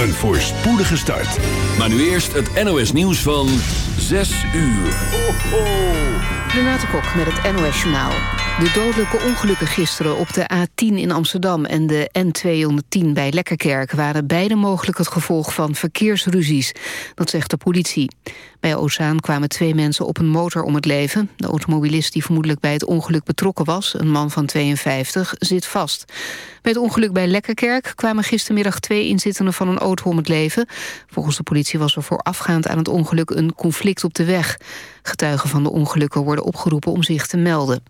Een voorspoedige start. Maar nu eerst het NOS nieuws van 6 uur. Ho, ho. Renate Kok met het NOS Journaal. De dodelijke ongelukken gisteren op de A10 in Amsterdam... en de N210 bij Lekkerkerk waren beide mogelijk het gevolg van verkeersruzies. Dat zegt de politie. Bij Ozaan kwamen twee mensen op een motor om het leven. De automobilist die vermoedelijk bij het ongeluk betrokken was... een man van 52, zit vast. Bij het ongeluk bij Lekkerkerk kwamen gistermiddag twee inzittenden van een auto om het leven. Volgens de politie was er voorafgaand aan het ongeluk een conflict op de weg. Getuigen van de ongelukken worden opgeroepen om zich te melden.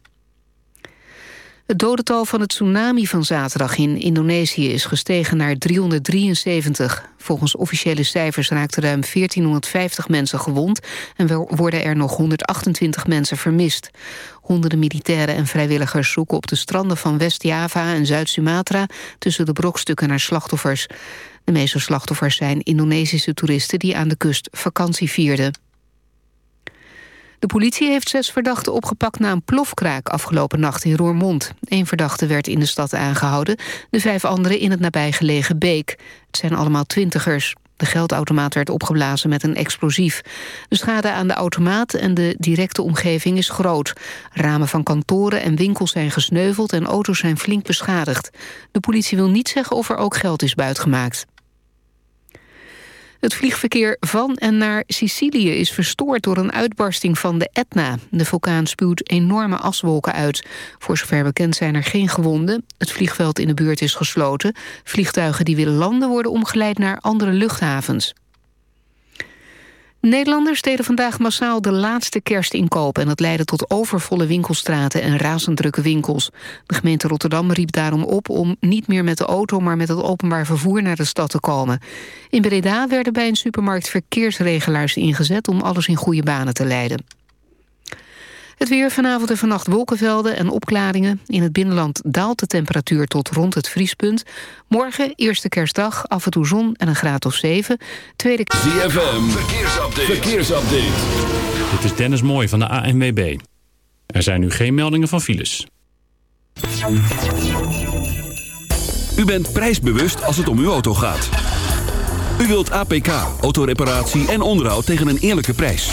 Het dodental van het tsunami van zaterdag in Indonesië is gestegen naar 373. Volgens officiële cijfers raakten ruim 1450 mensen gewond... en worden er nog 128 mensen vermist. Honderden militairen en vrijwilligers zoeken op de stranden van West-Java en Zuid-Sumatra... tussen de brokstukken naar slachtoffers. De meeste slachtoffers zijn Indonesische toeristen die aan de kust vakantie vierden. De politie heeft zes verdachten opgepakt na een plofkraak afgelopen nacht in Roermond. Eén verdachte werd in de stad aangehouden, de vijf anderen in het nabijgelegen Beek. Het zijn allemaal twintigers. De geldautomaat werd opgeblazen met een explosief. De schade aan de automaat en de directe omgeving is groot. Ramen van kantoren en winkels zijn gesneuveld en auto's zijn flink beschadigd. De politie wil niet zeggen of er ook geld is buitgemaakt. Het vliegverkeer van en naar Sicilië is verstoord door een uitbarsting van de Etna. De vulkaan spuwt enorme aswolken uit. Voor zover bekend zijn er geen gewonden. Het vliegveld in de buurt is gesloten. Vliegtuigen die willen landen worden omgeleid naar andere luchthavens. Nederlanders deden vandaag massaal de laatste kerstinkoop... en dat leidde tot overvolle winkelstraten en razend drukke winkels. De gemeente Rotterdam riep daarom op om niet meer met de auto... maar met het openbaar vervoer naar de stad te komen. In Breda werden bij een supermarkt verkeersregelaars ingezet... om alles in goede banen te leiden. Het weer vanavond en vannacht wolkenvelden en opklaringen. In het binnenland daalt de temperatuur tot rond het vriespunt. Morgen, eerste kerstdag, af en toe zon en een graad of 7. Tweede... ZFM, verkeersupdate. verkeersupdate. Dit is Dennis Mooi van de ANWB. Er zijn nu geen meldingen van files. U bent prijsbewust als het om uw auto gaat. U wilt APK, autoreparatie en onderhoud tegen een eerlijke prijs.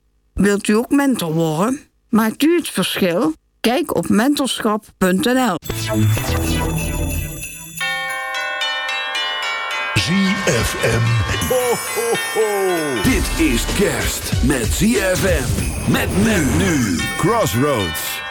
Wilt u ook mentor worden? Maakt u het verschil? Kijk op mentorschap.nl. ZFM. Ho, ho, ho. Dit is kerst met ZFM. Met men nu. Crossroads.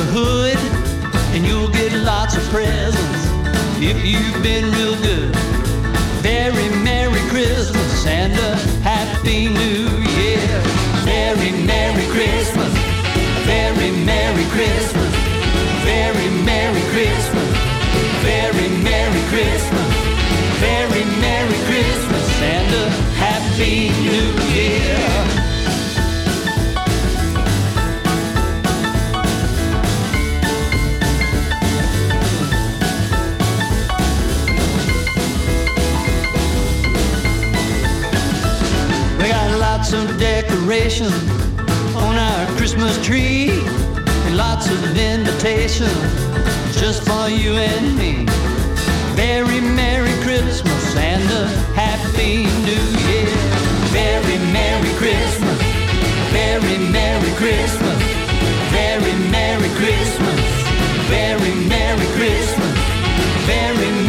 your hood, and you'll get lots of presents if you've been real good. Very Merry Christmas and a Happy New Year. Merry Merry Christmas. Very Merry Christmas. Very Merry Christmas. Very Merry Christmas. Very Merry Christmas and a Happy New Year. Decorations on our Christmas tree and lots of invitations just for you and me. Very Merry Christmas and a Happy New Year. Very Merry Christmas. Very Merry Christmas. Very Merry Christmas. Very Merry Christmas. Very Merry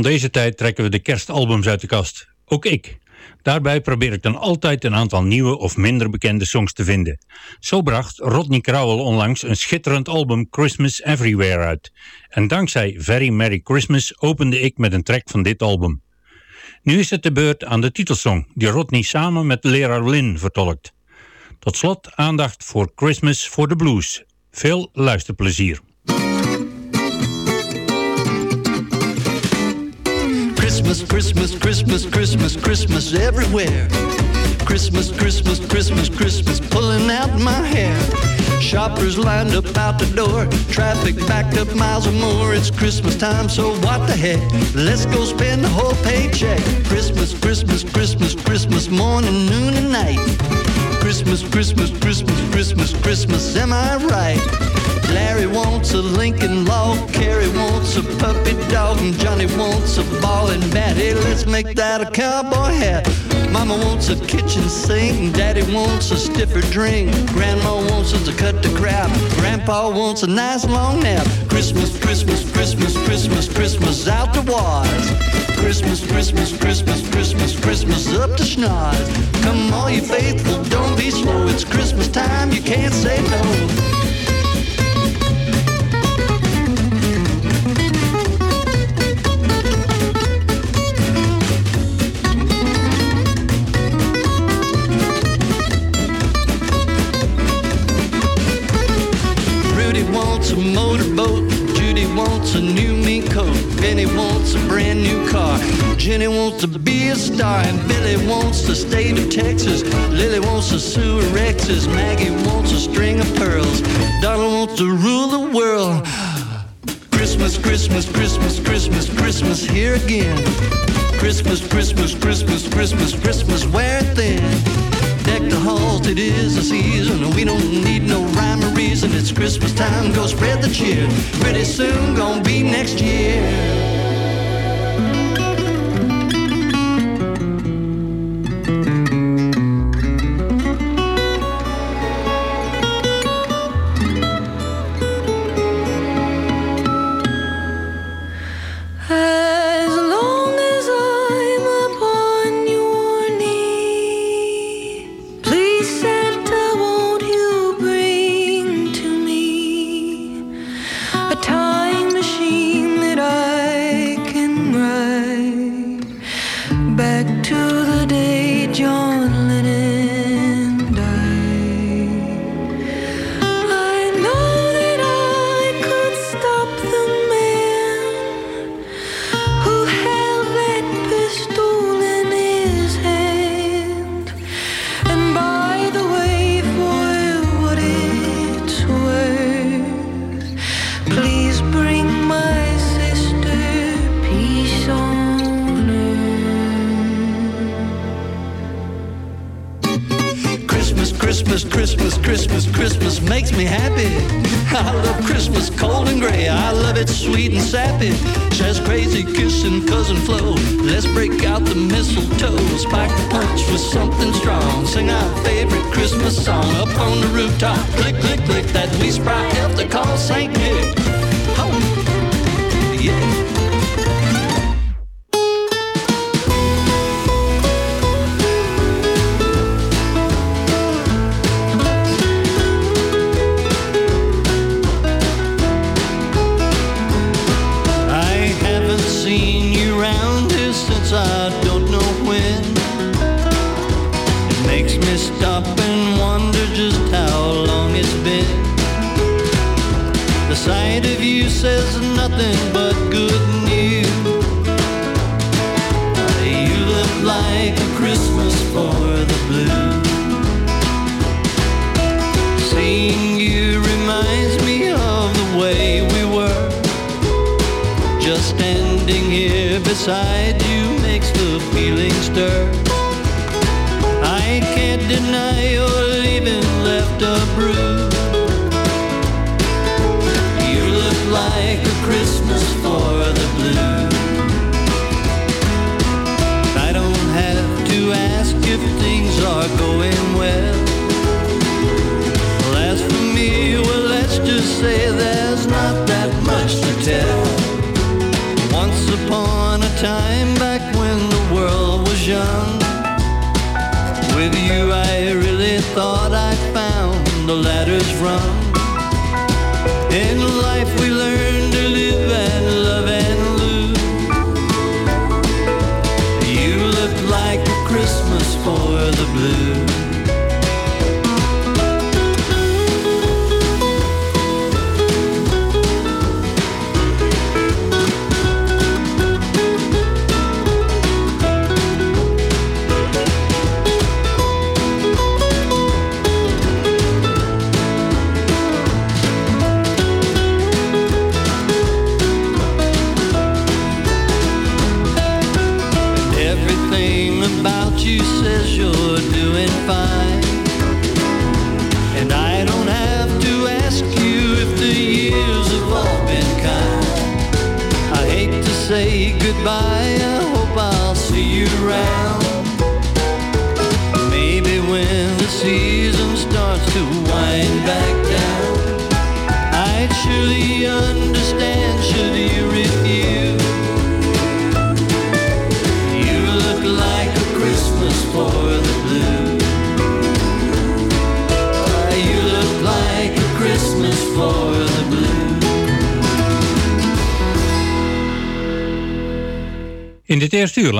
Rond deze tijd trekken we de kerstalbums uit de kast. Ook ik. Daarbij probeer ik dan altijd een aantal nieuwe of minder bekende songs te vinden. Zo bracht Rodney Crowell onlangs een schitterend album Christmas Everywhere uit. En dankzij Very Merry Christmas opende ik met een track van dit album. Nu is het de beurt aan de titelsong, die Rodney samen met leraar Lynn vertolkt. Tot slot aandacht voor Christmas for the Blues. Veel luisterplezier. Christmas, Christmas, Christmas, Christmas, Christmas everywhere. Christmas, Christmas, Christmas, Christmas, pulling out my hair. Shoppers lined up out the door, traffic backed up miles or more. It's Christmas time, so what the heck? Let's go spend the whole paycheck. Christmas, Christmas, Christmas, Christmas, morning, noon, and night. Christmas, Christmas, Christmas, Christmas, Christmas, am I right? Larry wants a Lincoln log, Carrie wants a puppy dog, and Johnny wants a ball and bat. Hey, let's make that a cowboy hat. Mama wants a kitchen sink, and Daddy wants a stiffer drink. Grandma wants us to cut the crap. Grandpa wants a nice long nap. Christmas, Christmas, Christmas, Christmas, Christmas out the wise. Christmas, Christmas, Christmas, Christmas, Christmas up to schnoz. Come all you faithful, don't be slow. It's Christmas time, you can't say no. Star. And Billy wants the state of Texas. Lily wants a sewer Rexes. Maggie wants a string of pearls. Donald wants to rule the world. Christmas, Christmas, Christmas, Christmas, Christmas, here again. Christmas, Christmas, Christmas, Christmas, Christmas, wear it thin. Deck the halls, it is a season. We don't need no rhyme or reason. It's Christmas time, go spread the cheer. Pretty soon, gonna be next year. On the rooftop. Click, click, click. That we sprite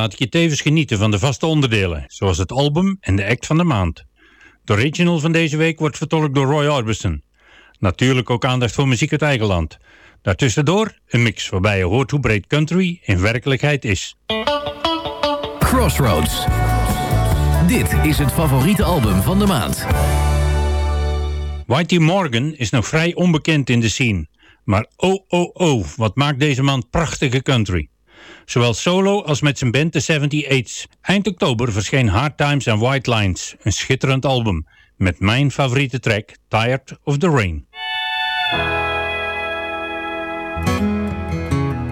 laat ik je tevens genieten van de vaste onderdelen, zoals het album en de act van de maand. De original van deze week wordt vertolkt door Roy Orbison. Natuurlijk ook aandacht voor muziek uit eigen land. Daartussendoor een mix waarbij je hoort hoe breed country in werkelijkheid is. Crossroads. Dit is het favoriete album van de maand. Whitey Morgan is nog vrij onbekend in de scene, Maar oh oh oh, wat maakt deze man prachtige country. Zowel solo als met zijn band The 78's. Eind oktober verscheen Hard Times and White Lines, een schitterend album. Met mijn favoriete track, Tired of the Rain.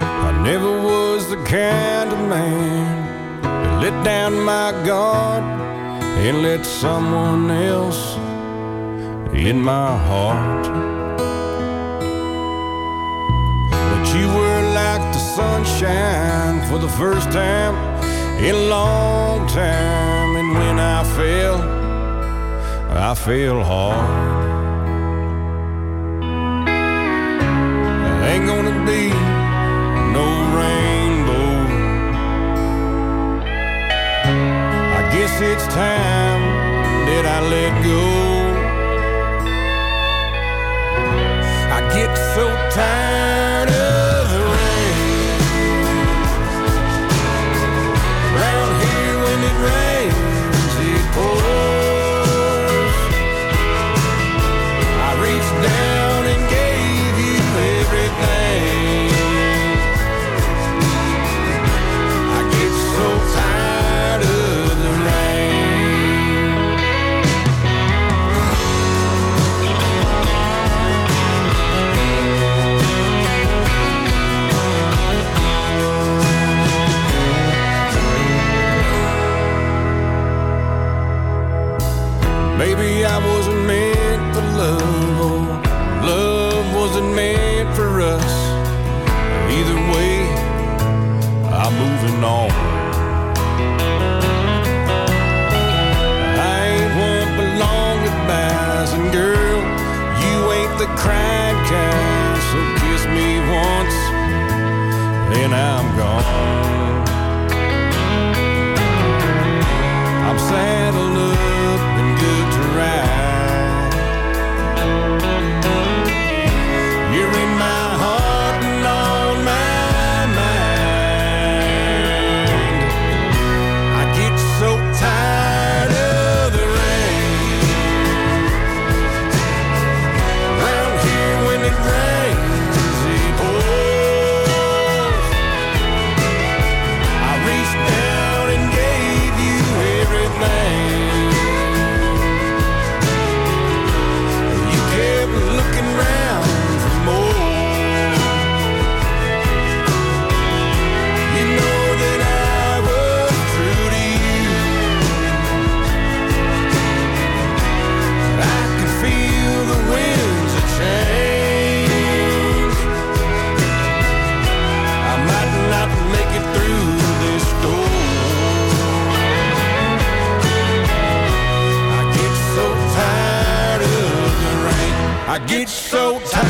I never was the kind of man to let down my guard and let someone else in my heart. But you were sunshine for the first time in a long time, and when I fell, I fell hard. Ain't gonna be no rainbow. I guess it's time that I let go. I get so tired us. Either way, I'm moving on. I ain't one and girl, you ain't the crying kind. So kiss me once, then I'm gone. I'm up and I get so tired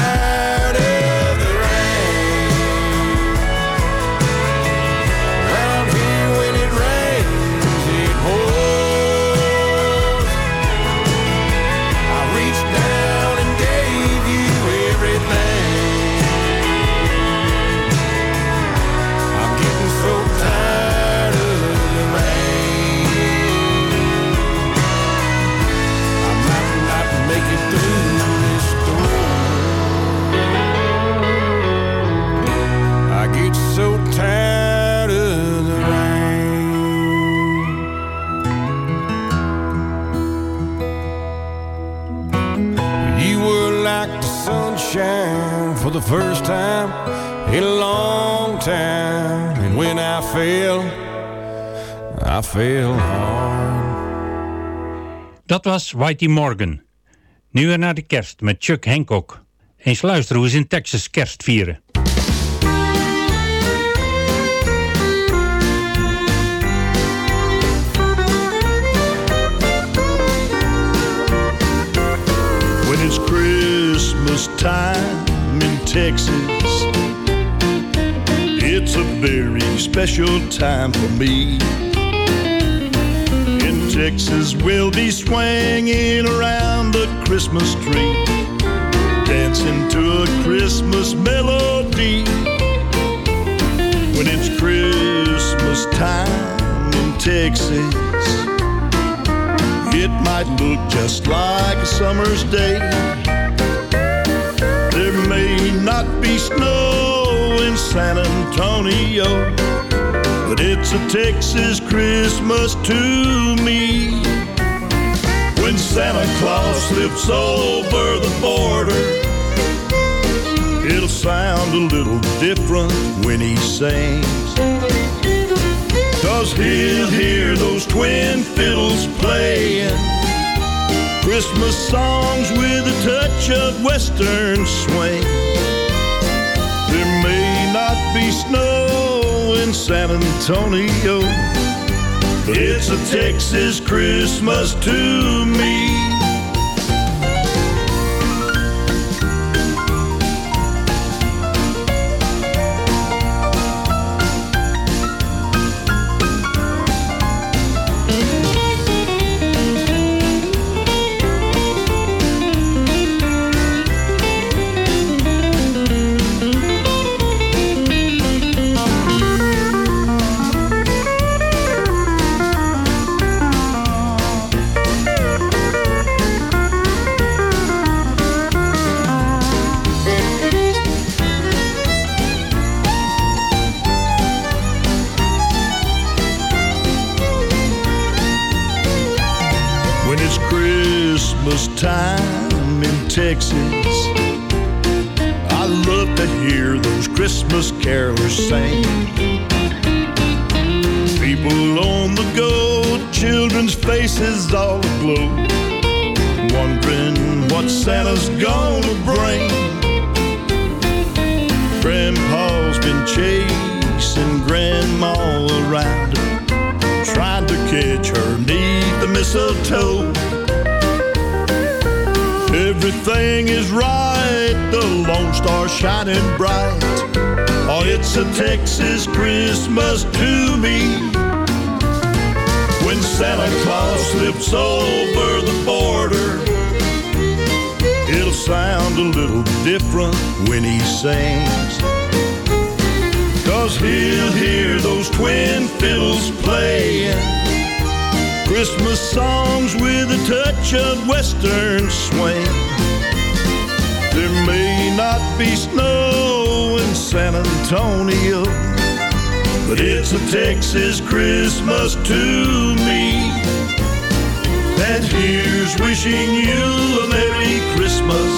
Dat was Whitey Morgan. Nu weer naar de kerst met Chuck Hancock. Eens luisteren hoe ze in Texas kerst vieren. when it's Christmas time in Texas. It's a very special time for me. Texas, we'll be swinging around the Christmas tree, dancing to a Christmas melody. When it's Christmas time in Texas. It might look just like a summer's day. There may not be snow in San Antonio, but it's a Texas Christmas to me. When Santa Claus slips over the border, it'll sound a little different when he sings. Cause he'll hear those twin fiddles playing Christmas songs with a touch of western swing. San Antonio, it's a Texas Christmas to me. Right, the Lone Star shining bright. Oh, it's a Texas Christmas to me. When Santa Claus slips over the border, it'll sound a little different when he sings. Cause he'll hear those twin fiddles playing Christmas songs with a touch of western swing. There may not be snow in San Antonio, but it's a Texas Christmas to me. And here's wishing you a Merry Christmas.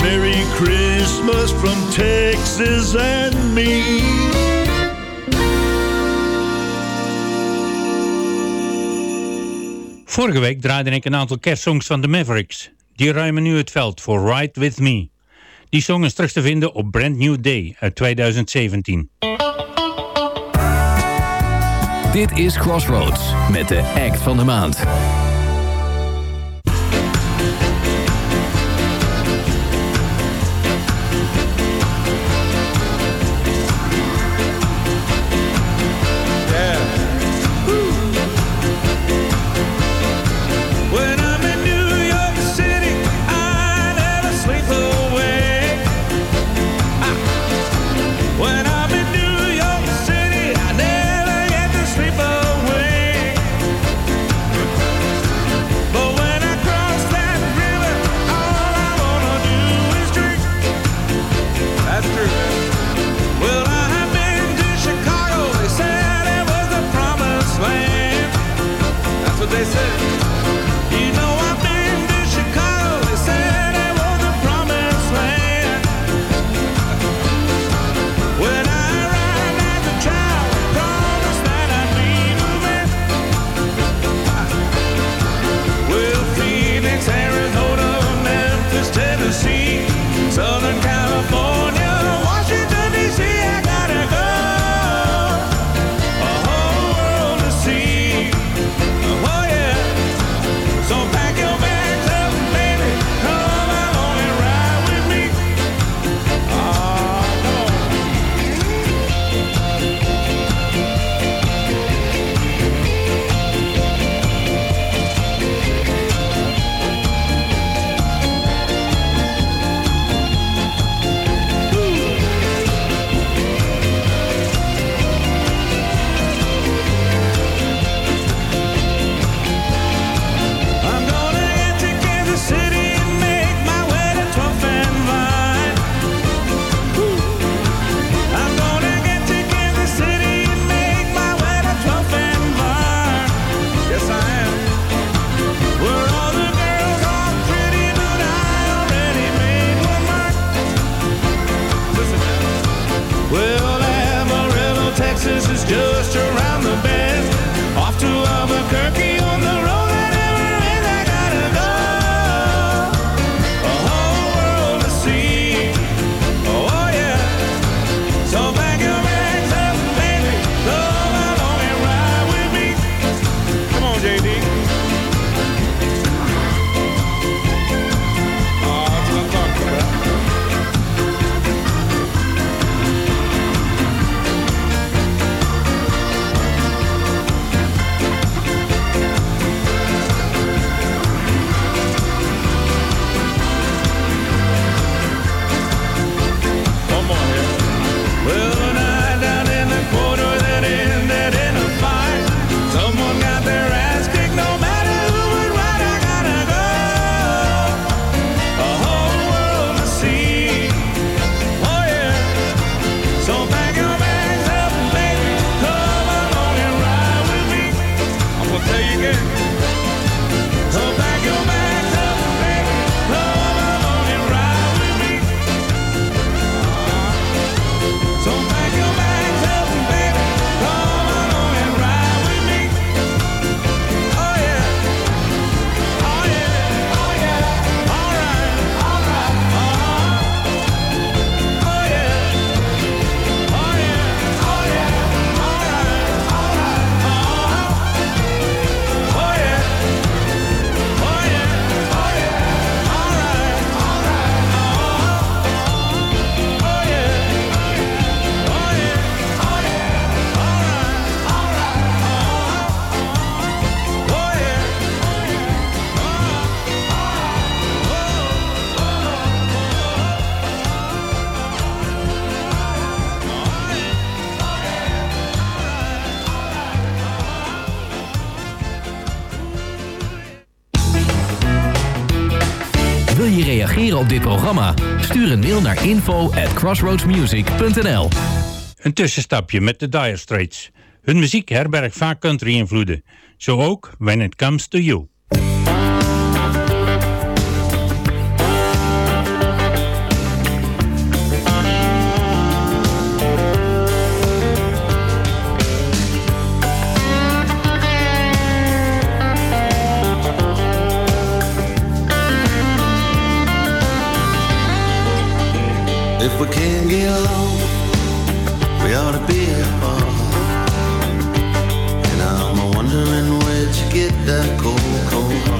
Merry Christmas from Texas and me. Vorige week draaide ik een aantal kerstsongs van de Mavericks. Die ruimen nu het veld voor Ride With Me. Die song is terug te vinden op Brand New Day uit 2017. Dit is Crossroads met de act van de maand. op dit programma? Stuur een mail naar info at crossroadsmusic.nl Een tussenstapje met de Dire Straits. Hun muziek herbergt vaak country-invloeden. Zo ook When It Comes To You. If we can't get along, we ought to be apart. And I'm wondering where'd you get that cold, cold heart.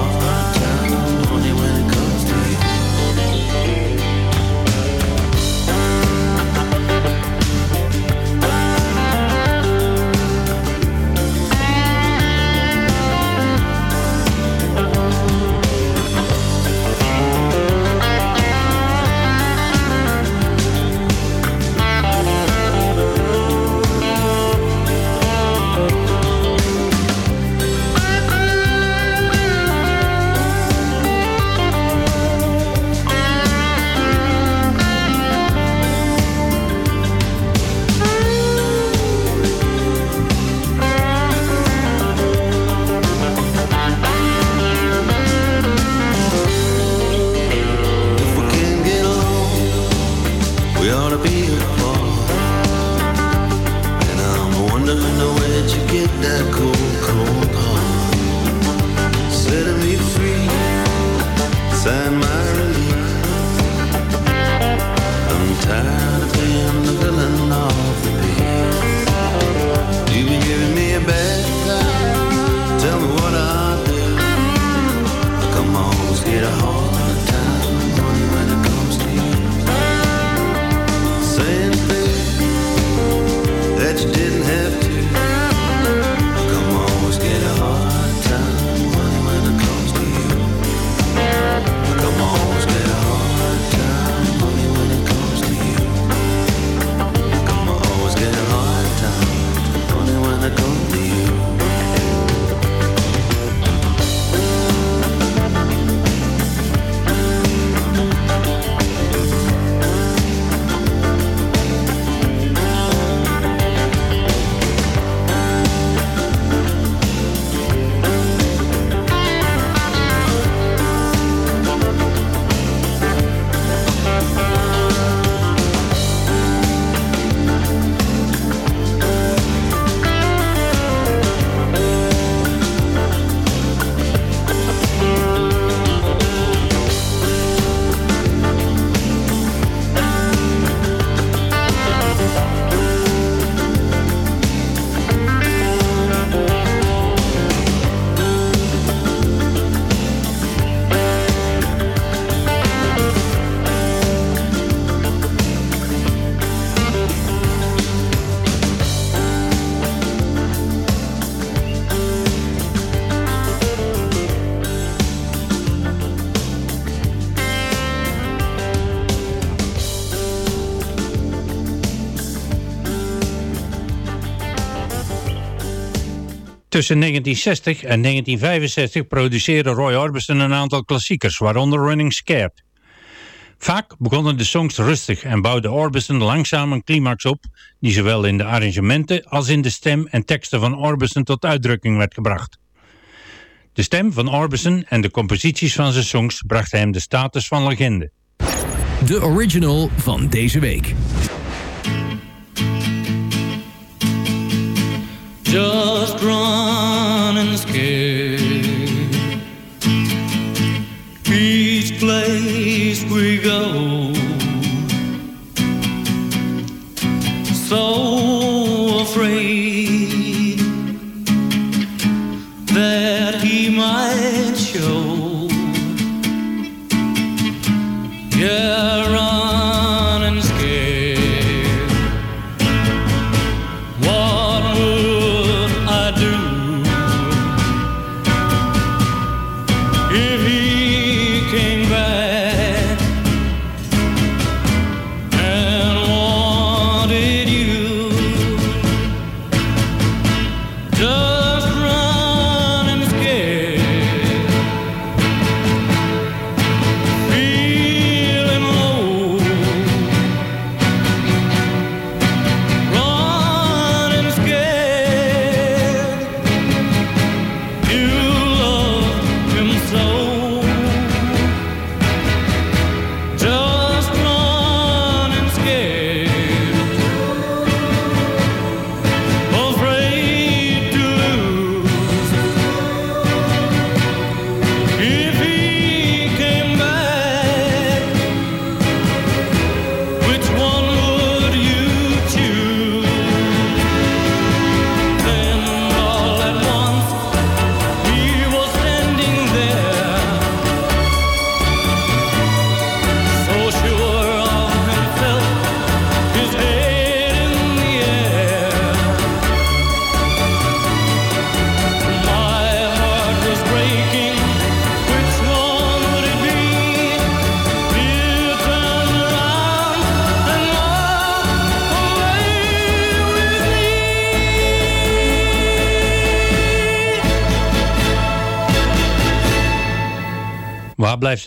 Tussen 1960 en 1965 produceerde Roy Orbison een aantal klassiekers, waaronder Running Scared. Vaak begonnen de songs rustig en bouwde Orbison langzaam een climax op die zowel in de arrangementen als in de stem en teksten van Orbison tot uitdrukking werd gebracht. De stem van Orbison en de composities van zijn songs brachten hem de status van legende. De original van deze week. Just running scared. Each place we go,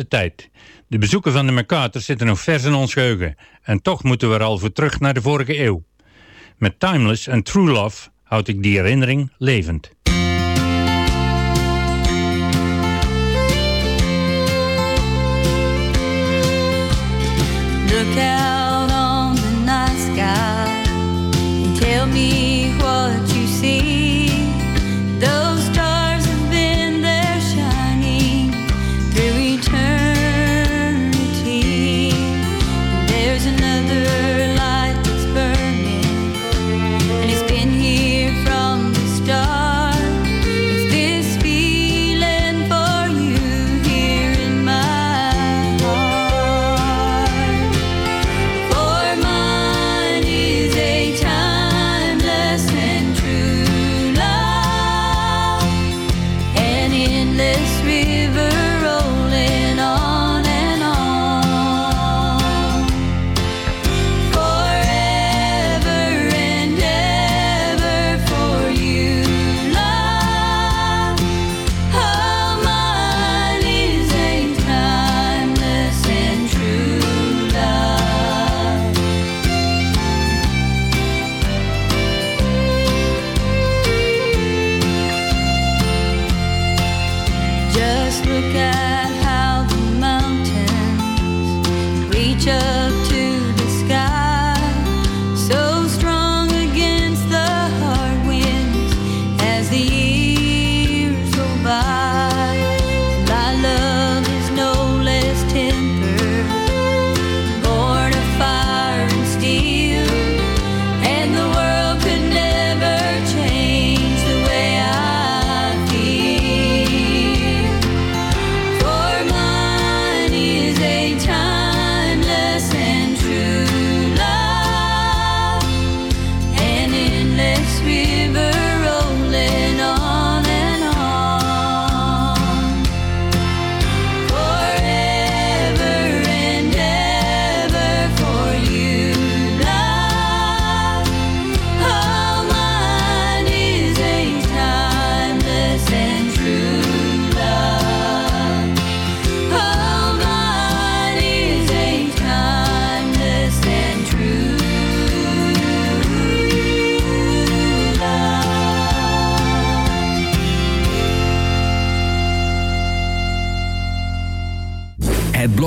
Tijd? De bezoeken van de McCarters zitten nog vers in ons geheugen. En toch moeten we er al voor terug naar de vorige eeuw. Met Timeless en True Love houd ik die herinnering levend.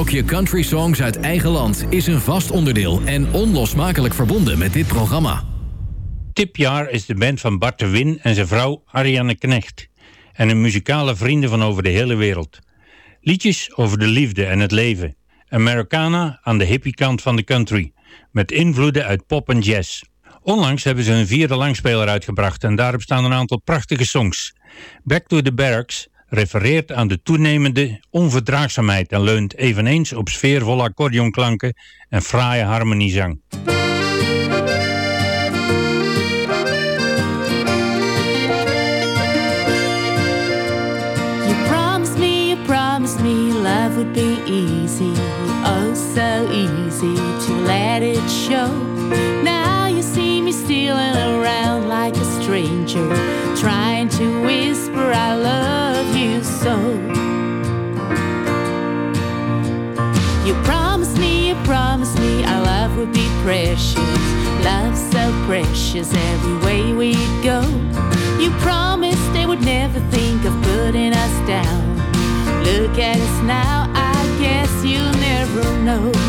Blokje Country Songs uit eigen land is een vast onderdeel en onlosmakelijk verbonden met dit programma. Tipjaar is de band van Bart de Win en zijn vrouw Ariane Knecht. En hun muzikale vrienden van over de hele wereld. Liedjes over de liefde en het leven. Americana aan de hippie kant van de country. Met invloeden uit pop en jazz. Onlangs hebben ze hun vierde langspeler uitgebracht en daarop staan een aantal prachtige songs. Back to the Barracks refereert aan de toenemende onverdraagzaamheid en leunt eveneens op sfeervolle accordeonklanken en fraaie harmoniezang. You promised me, you promised me love would be easy. Oh, so easy to let it show. Now you see me stealing around like a stranger, trying to whisper, I love You promised me, you promised me our love would be precious. Love so precious every way we go. You promised they would never think of putting us down. Look at us now, I guess you'll never know.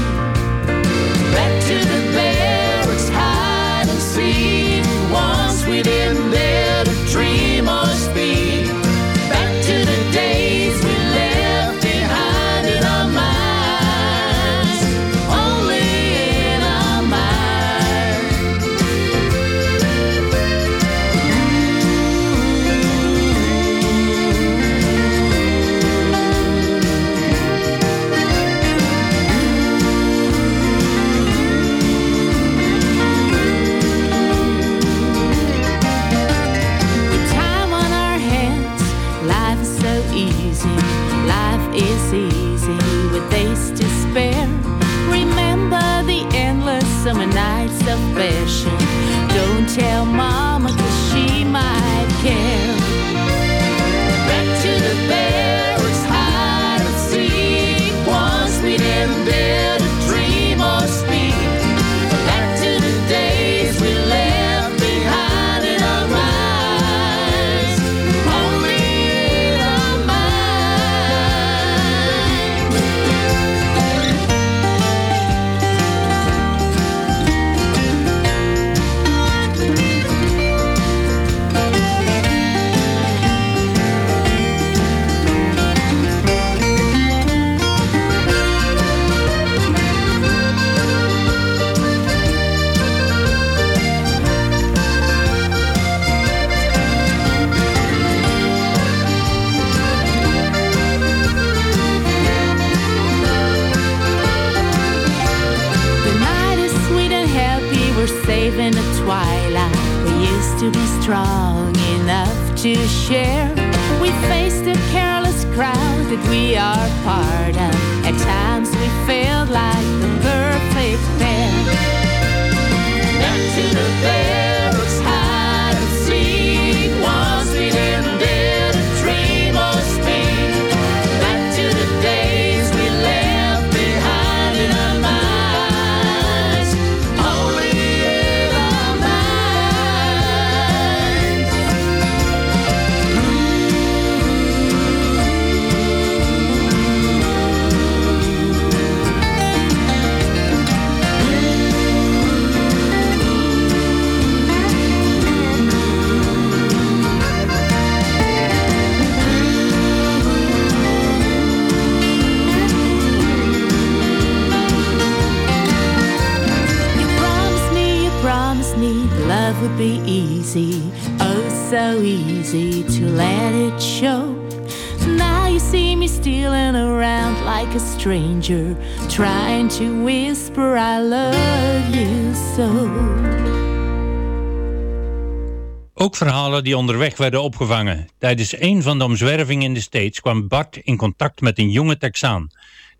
Die onderweg werden opgevangen. Tijdens een van de omzwervingen in de States kwam Bart in contact met een jonge Texaan.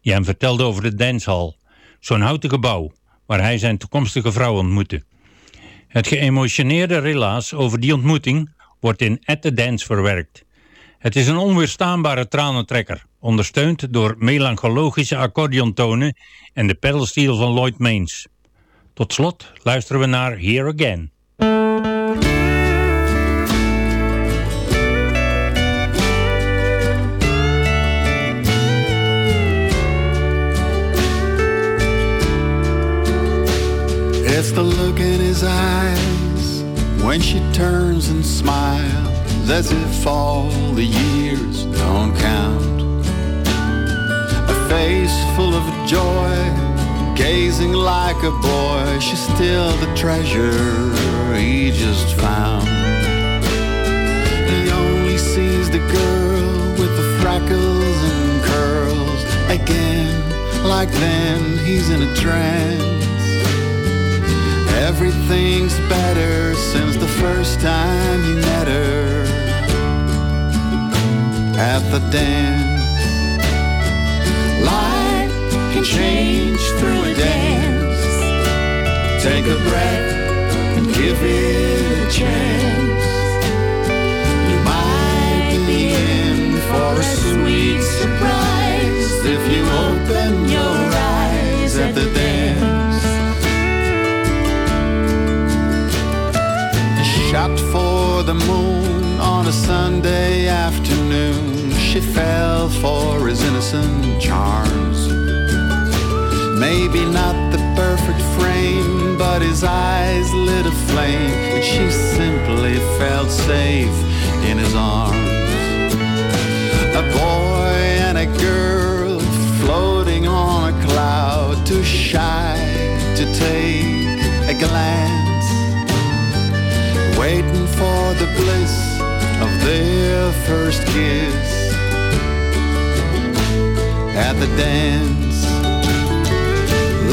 Die hem vertelde over de dancehall. Zo'n houten gebouw, waar hij zijn toekomstige vrouw ontmoette. Het geëmotioneerde relaas over die ontmoeting wordt in At the Dance verwerkt. Het is een onweerstaanbare tranentrekker, ondersteund door melanchologische accordeontonen en de pedalsteel van Lloyd Maines. Tot slot luisteren we naar Here Again. His eyes when she turns and smiles as if all the years don't count. A face full of joy, gazing like a boy. She's still the treasure he just found. He only sees the girl with the freckles and curls. Again, like then, he's in a trance. Everything's better since the first time you met her at the dance. Life can change through a dance. Take a breath and give it a chance. You might be in for a sweet surprise if you open your eyes at the dance. Shot for the moon on a Sunday afternoon. She fell for his innocent charms. Maybe not the perfect frame, but his eyes lit a flame, and she simply felt safe in his arms. A boy and a girl floating on a cloud, too shy to take a glance their first kiss at the dance.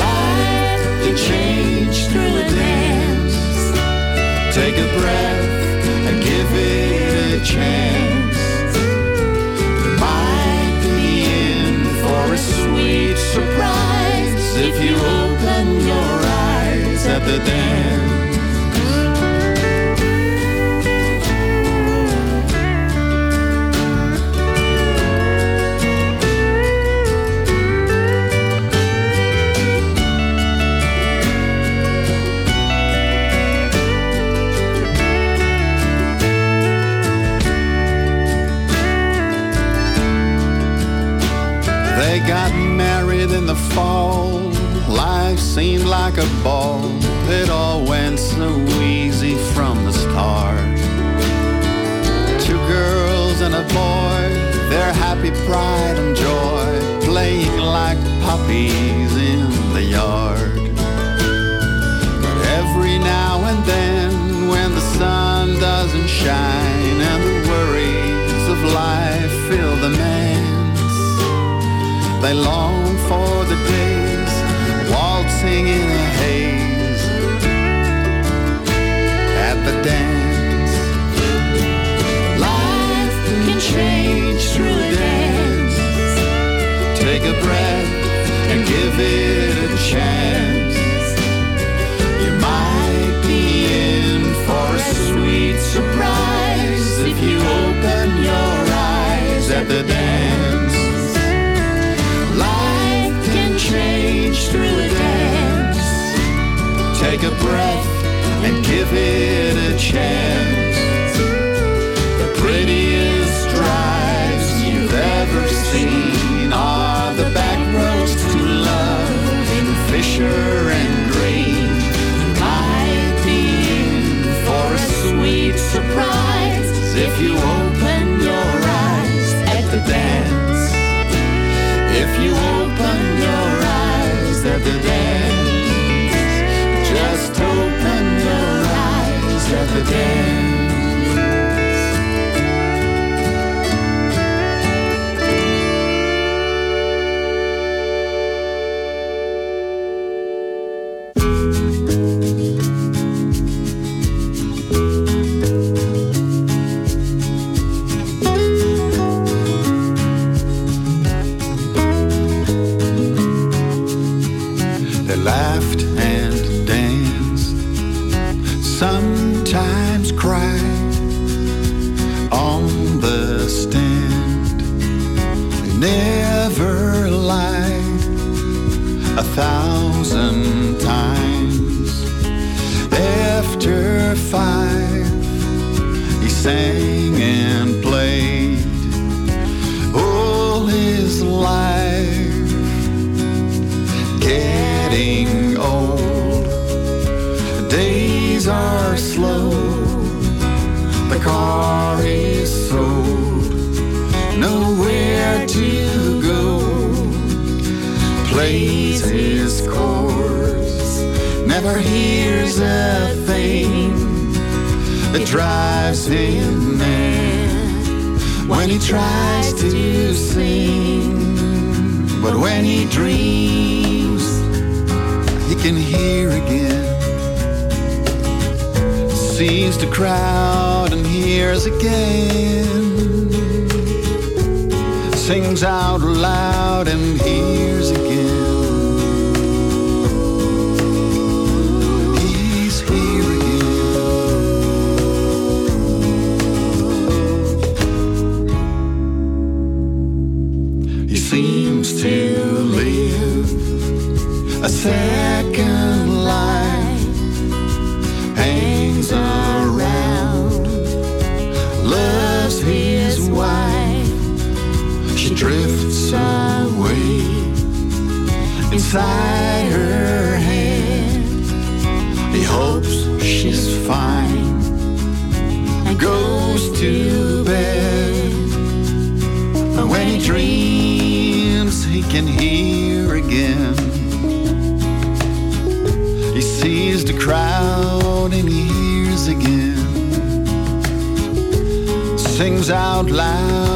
Life can change through a dance. Take a breath and give it a chance. You might be in for a sweet surprise if you open your eyes at the dance. They long Take a breath and give it a chance. The prettiest drives you've ever seen are the back roads to love in Fisher and Green. You might be in for a sweet surprise if you open your eyes at the dance. If you open your eyes at the dance, seems to live a second life. Hangs around, loves his wife. She drifts away inside her head. He hopes she's fine and goes to bed. When he dreams, he can hear again. He sees the crowd and he hears again. Sings out loud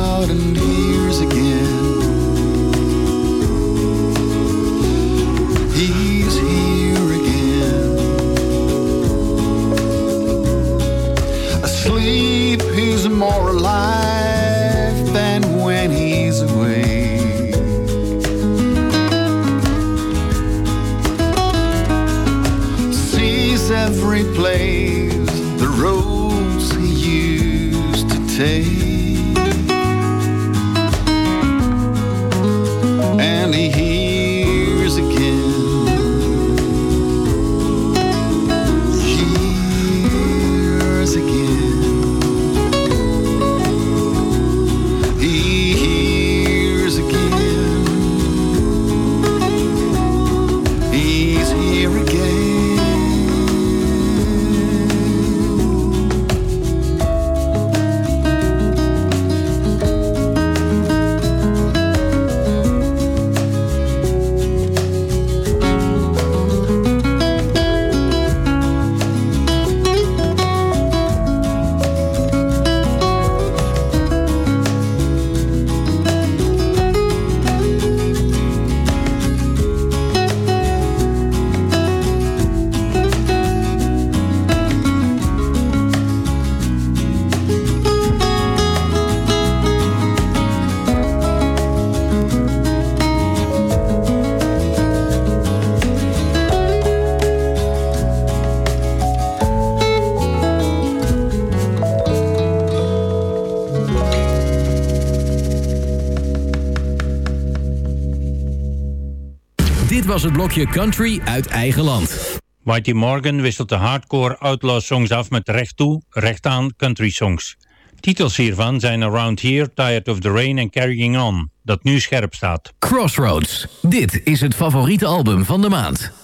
was het blokje Country uit eigen land. Whitey Morgan wisselt de hardcore outlaw songs af met recht toe, recht aan country songs. Titels hiervan zijn Around Here, Tired of the Rain en Carrying On, dat nu scherp staat. Crossroads. Dit is het favoriete album van de maand.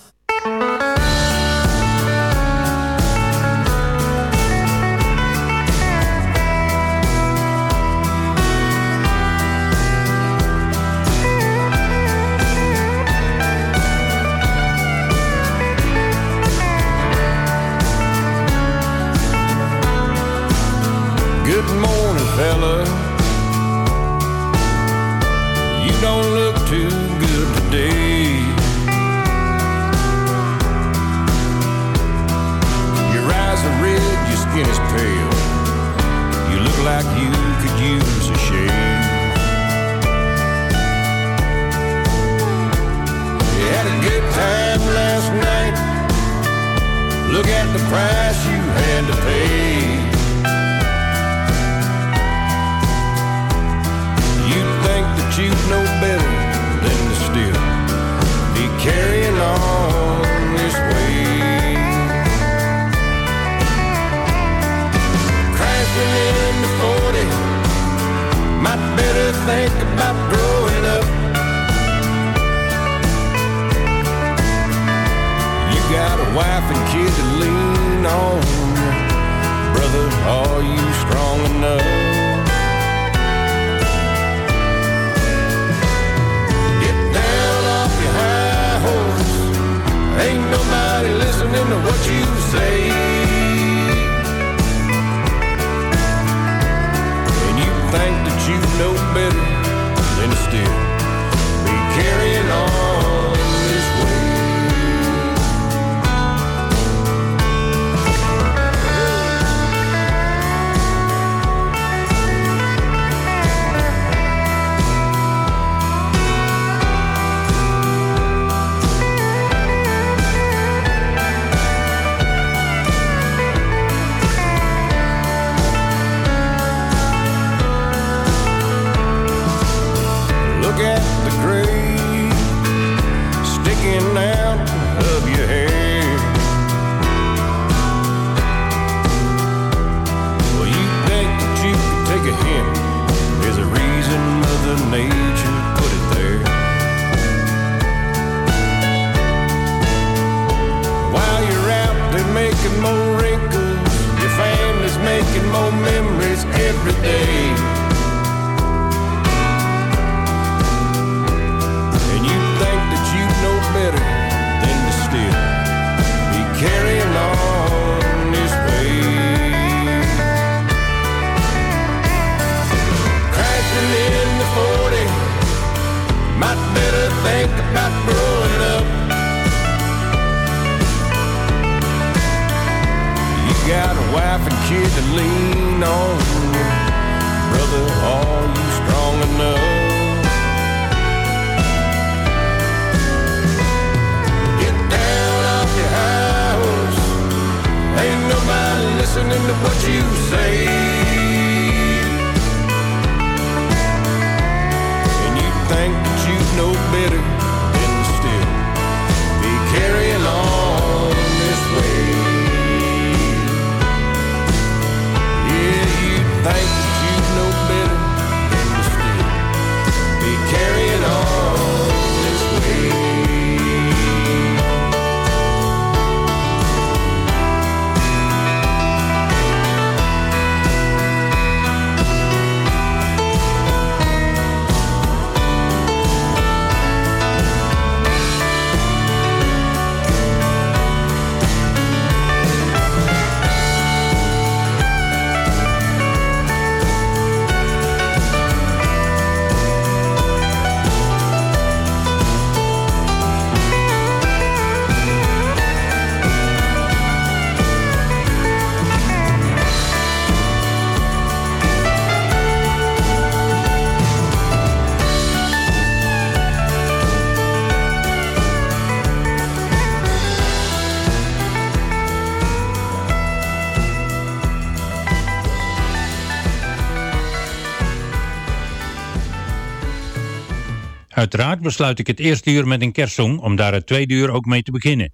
Uiteraard besluit ik het eerste uur met een kerstsong om daar het tweede uur ook mee te beginnen.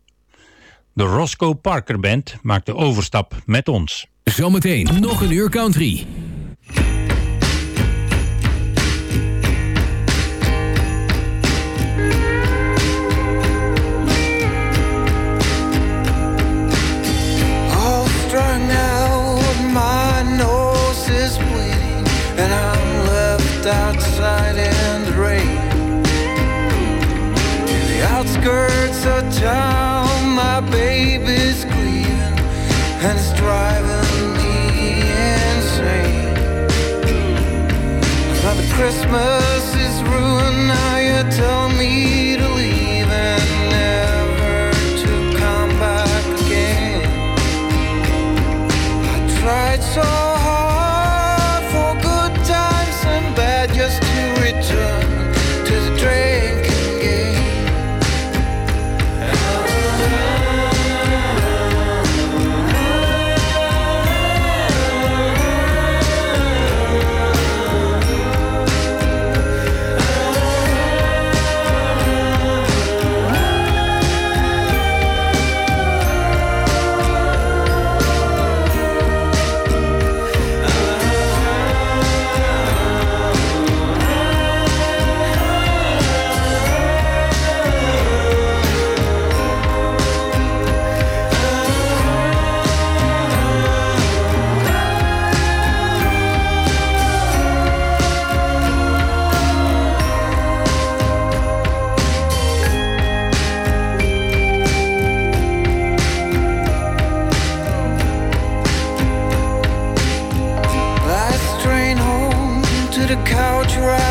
De Roscoe Parker Band maakt de overstap met ons. Zometeen nog een uur country. outskirts of town, my baby's grieving and it's driving me insane. Now the Christmas is ruined, now you tell me right.